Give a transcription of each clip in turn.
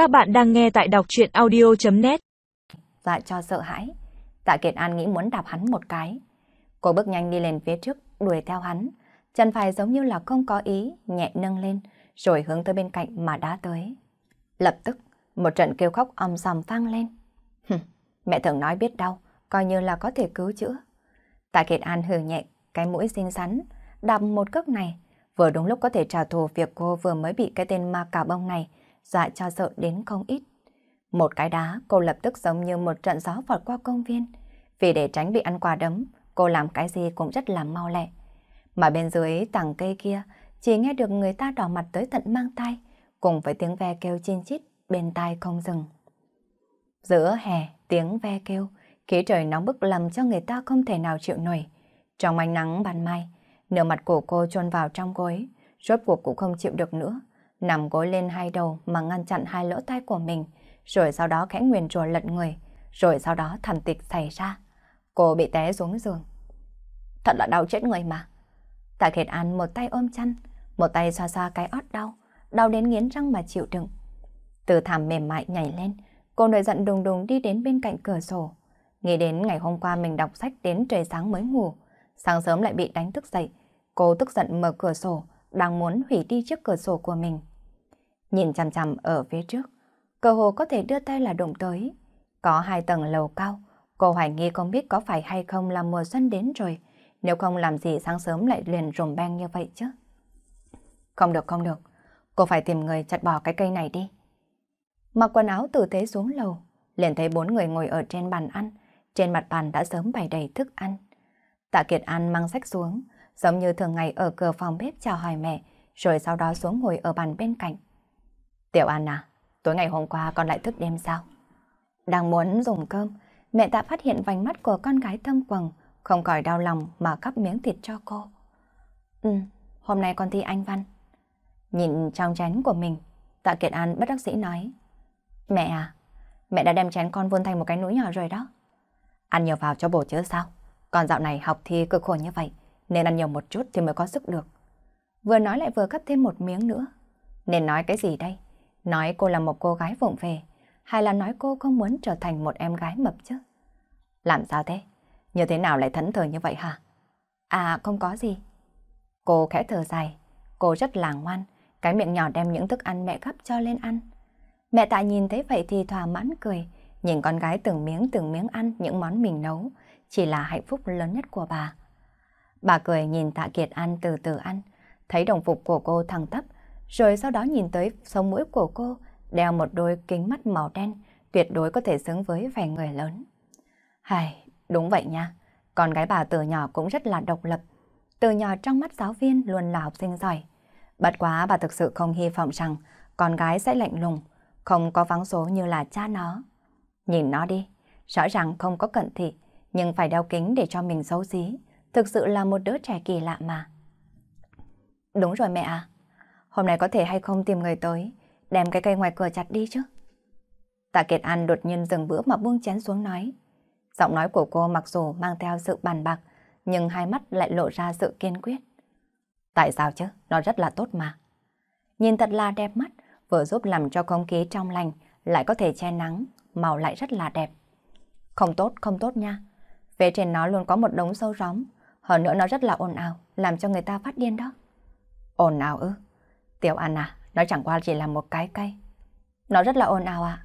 Các bạn đang nghe tại đọc chuyện audio.net Dọa dạ, cho sợ hãi. Tạ Kiệt An nghĩ muốn đạp hắn một cái. Cô bước nhanh đi lên phía trước, đuổi theo hắn. Chân phải giống như là không có ý, nhẹ nâng lên, rồi hướng tới bên cạnh mà đá tới. Lập tức, một trận kêu khóc om sòm vang lên. mẹ thường nói biết đau, coi như là có thể cứu chữa. Tạ Kiệt An hừ nhẹ, cái mũi xinh xắn, đạp một cước này, vừa đúng lúc có thể trả thù việc cô vừa mới bị cái tên ma cà bông này dọa cho sợ đến không ít. Một cái đá, cô lập tức giống như một trận gió vọt qua công viên. Vì để tránh bị ăn quả đấm, cô làm cái gì cũng rất là mau lẹ. Mà bên dưới tầng cây kia, chỉ nghe được người ta đỏ mặt tới tận mang tay, cùng với tiếng ve kêu chin chít bên tai không dừng. Giữa hè, tiếng ve kêu, khí trời nóng bức làm cho người ta không thể nào chịu nổi. Trong ánh nắng ban mai, nửa mặt của cô chôn vào trong gối, rốt cuộc cũng không chịu được nữa. Nằm gối lên hai đầu mà ngăn chặn hai lỗ tai của mình, rồi sau đó khẽ nguyền rủa lật người, rồi sau đó thảm tịch xảy ra. Cô bị té xuống giường. Thật là đau chết người mà. Tạ Kiệt An một tay ôm chăn, một tay xoa xoa cái ót đau, đau đến nghiến răng mà chịu đựng. Từ thảm mềm mại nhảy lên, cô nổi giận đùng đùng đi đến bên cạnh cửa sổ. Nghĩ đến ngày hôm qua mình đọc sách đến trời sáng mới ngủ, sáng sớm lại bị đánh thức dậy. Cô tức giận mở cửa sổ, đang muốn hủy đi chiếc cửa sổ của mình. Nhìn chằm chằm ở phía trước, cơ hồ có thể đưa tay là đụng tới. Có hai tầng lầu cao, cô hoài nghi không biết có phải hay không là mùa xuân đến rồi, nếu không làm gì sáng sớm lại liền rùm beng như vậy chứ. Không được không được, cô phải tìm người chặt bỏ cái cây này đi. Mặc quần áo tử tế xuống lầu, liền thấy bốn người ngồi ở trên bàn ăn, trên mặt bàn đã sớm bày đầy thức ăn. Tạ Kiệt An mang sách xuống, giống như thường ngày ở cửa phòng bếp chào hỏi mẹ, rồi sau đó xuống ngồi ở bàn bên cạnh. Tiểu An à, tối ngày hôm qua con lại thức đêm sao? Đang muốn dùng cơm, mẹ đã phát hiện vành mắt của con gái thâm quầng, không khỏi đau lòng mà cắp miếng thịt cho cô. Ừ, hôm nay con thi anh văn. Nhìn trong chén của mình, Tạ Kiệt An bất đắc dĩ nói. Mẹ à, mẹ đã đem chén con vươn thành một cái núi nhỏ rồi đó. Ăn nhiều vào cho bổ chứ sao? Còn dạo này học thi cực khổ như vậy, nên ăn nhiều một chút thì mới có sức được. Vừa nói lại vừa cắp thêm một miếng nữa. Nên nói cái gì đây? Nói cô là một cô gái vụng về, hay là nói cô không muốn trở thành một em gái mập chứ? Làm sao thế? Như thế nào lại thẫn thờ như vậy hả? À không có gì. Cô khẽ thở dài, cô rất là ngoan, cái miệng nhỏ đem những thức ăn mẹ gấp cho lên ăn. Mẹ tạ nhìn thấy vậy thì thỏa mãn cười, nhìn con gái từng miếng từng miếng ăn những món mình nấu, chỉ là hạnh phúc lớn nhất của bà. Bà cười nhìn tạ kiệt ăn từ từ ăn, thấy đồng phục của cô thẳng tắp, rồi sau đó nhìn tới sống mũi của cô, đeo một đôi kính mắt màu đen, tuyệt đối có thể xứng với vẻ người lớn. Hài, đúng vậy nha, con gái bà từ nhỏ cũng rất là độc lập. Từ nhỏ trong mắt giáo viên luôn là học sinh giỏi. Bất quá bà thực sự không hy vọng rằng con gái sẽ lạnh lùng, không có vắng số như là cha nó. Nhìn nó đi, rõ ràng không có cận thị, nhưng phải đeo kính để cho mình xấu xí. Thực sự là một đứa trẻ kỳ lạ mà. Đúng rồi mẹ à, hôm nay có thể hay không tìm người tới, đem cái cây ngoài cửa chặt đi chứ. Tạ Kiệt An đột nhiên dừng bữa mà buông chén xuống nói. Giọng nói của cô mặc dù mang theo sự bàn bạc, nhưng hai mắt lại lộ ra sự kiên quyết. Tại sao chứ? Nó rất là tốt mà. Nhìn thật là đẹp mắt, vừa giúp làm cho không khí trong lành, lại có thể che nắng, màu lại rất là đẹp. Không tốt, không tốt nha. Phía trên nó luôn có một đống sâu róm, hơn nữa nó rất là ồn ào, làm cho người ta phát điên đó. Ồn ào ư? Tiểu An à, nó chẳng qua chỉ là một cái cây. Nó rất là ồn ào à?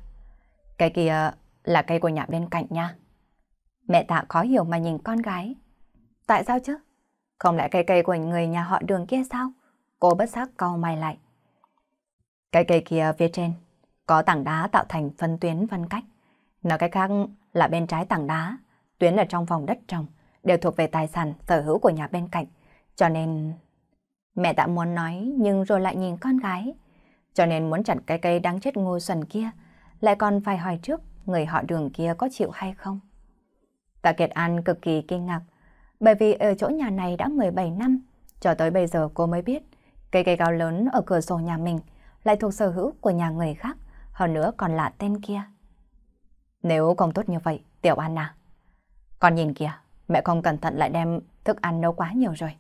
Cây kia là cây của nhà bên cạnh nha. Mẹ tạ khó hiểu mà nhìn con gái. Tại sao chứ? Không lẽ cây cây của người nhà họ đường kia sao? Cô bất giác cau mày lại. Cây cây kia phía trên có tảng đá tạo thành phân tuyến phân cách. Nói cách khác là bên trái tảng đá, tuyến ở trong vòng đất trồng đều thuộc về tài sản sở hữu của nhà bên cạnh. Cho nên... Mẹ đã muốn nói nhưng rồi lại nhìn con gái. Cho nên muốn chặt cái cây đáng chết ngu xuẩn kia, lại còn phải hỏi trước người họ đường kia có chịu hay không. Tạ Kiệt An cực kỳ kinh ngạc, bởi vì ở chỗ nhà này đã 17 năm, cho tới bây giờ cô mới biết cây cây cao lớn ở cửa sổ nhà mình lại thuộc sở hữu của nhà người khác, hơn nữa còn là tên kia. Nếu không tốt như vậy, Tiểu An à, con nhìn kìa, mẹ không cẩn thận lại đem thức ăn nấu quá nhiều rồi.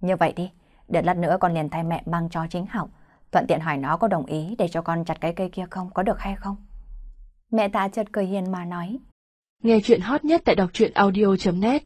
Như vậy đi, để lát nữa con liền thay mẹ mang cho chính hảo, Thuận tiện hỏi nó có đồng ý để cho con chặt cái cây kia không, có được hay không? Mẹ tạ chợt cười hiền mà nói. Nghe chuyện hot nhất tại đọc truyện audio.net